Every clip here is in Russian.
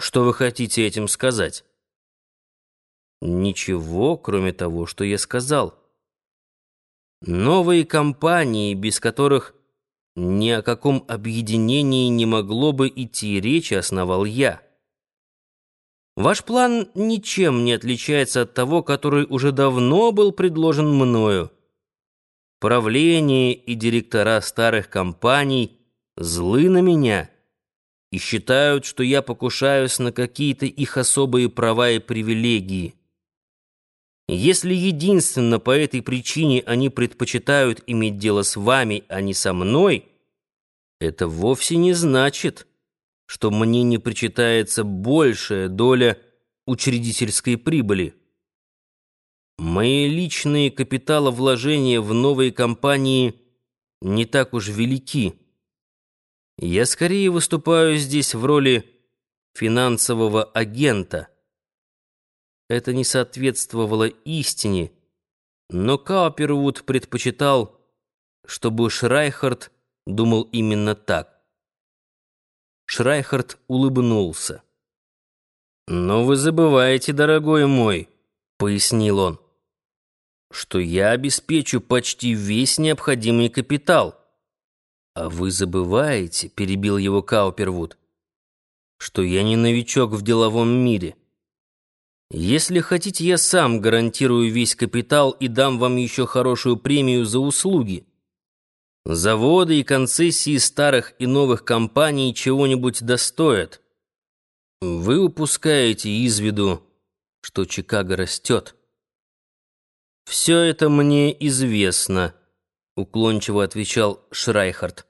Что вы хотите этим сказать? Ничего, кроме того, что я сказал. Новые компании, без которых ни о каком объединении не могло бы идти речи, основал я. Ваш план ничем не отличается от того, который уже давно был предложен мною. Правление и директора старых компаний злы на меня и считают, что я покушаюсь на какие-то их особые права и привилегии. Если единственно по этой причине они предпочитают иметь дело с вами, а не со мной, это вовсе не значит, что мне не причитается большая доля учредительской прибыли. Мои личные капиталовложения в новые компании не так уж велики. Я скорее выступаю здесь в роли финансового агента — это не соответствовало истине, но Каупервуд предпочитал, чтобы Шрайхард думал именно так. Шрайхард улыбнулся. «Но вы забываете, дорогой мой», — пояснил он, «что я обеспечу почти весь необходимый капитал». «А вы забываете», — перебил его Каупервуд, «что я не новичок в деловом мире». Если хотите, я сам гарантирую весь капитал и дам вам еще хорошую премию за услуги. Заводы и концессии старых и новых компаний чего-нибудь достоят. Вы упускаете из виду, что Чикаго растет. «Все это мне известно», — уклончиво отвечал Шрайхард.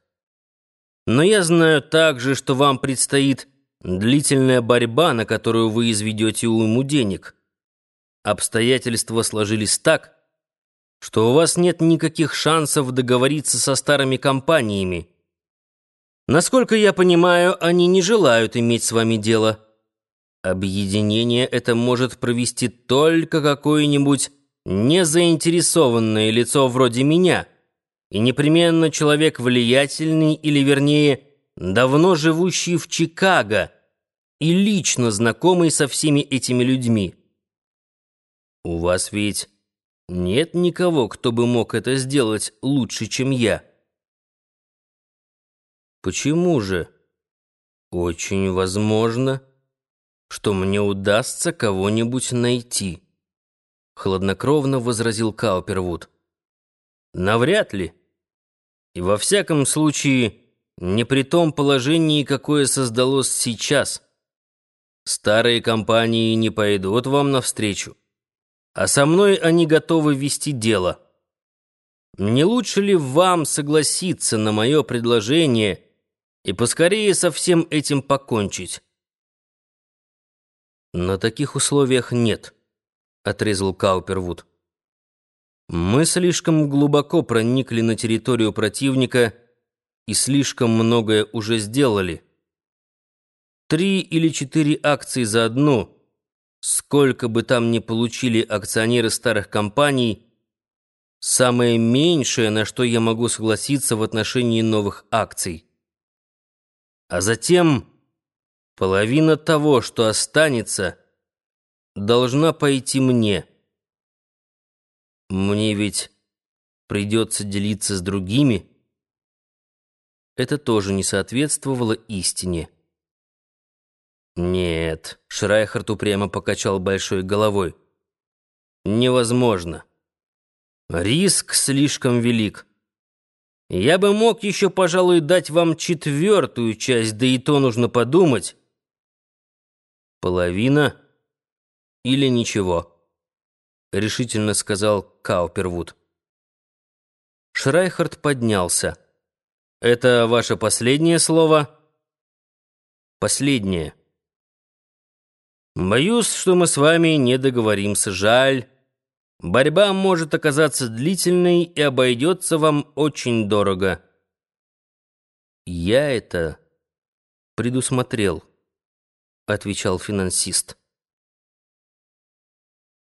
«Но я знаю также, что вам предстоит Длительная борьба, на которую вы изведете уйму денег. Обстоятельства сложились так, что у вас нет никаких шансов договориться со старыми компаниями. Насколько я понимаю, они не желают иметь с вами дело. Объединение это может провести только какое-нибудь незаинтересованное лицо вроде меня, и непременно человек влиятельный или, вернее, давно живущий в Чикаго и лично знакомый со всеми этими людьми. У вас ведь нет никого, кто бы мог это сделать лучше, чем я. Почему же? Очень возможно, что мне удастся кого-нибудь найти, хладнокровно возразил Каупервуд. Навряд ли. И во всяком случае, не при том положении, какое создалось сейчас. Старые компании не пойдут вам навстречу, а со мной они готовы вести дело. Не лучше ли вам согласиться на мое предложение и поскорее со всем этим покончить? На таких условиях нет, отрезал Каупервуд. Мы слишком глубоко проникли на территорию противника и слишком многое уже сделали. Три или четыре акции за одну, сколько бы там ни получили акционеры старых компаний, самое меньшее, на что я могу согласиться в отношении новых акций. А затем половина того, что останется, должна пойти мне. Мне ведь придется делиться с другими, это тоже не соответствовало истине. «Нет», — Шрайхард упрямо покачал большой головой. «Невозможно. Риск слишком велик. Я бы мог еще, пожалуй, дать вам четвертую часть, да и то нужно подумать. Половина или ничего», — решительно сказал Каупервуд. Шрайхард поднялся. Это ваше последнее слово? Последнее. Боюсь, что мы с вами не договоримся. Жаль. Борьба может оказаться длительной и обойдется вам очень дорого. Я это предусмотрел, отвечал финансист.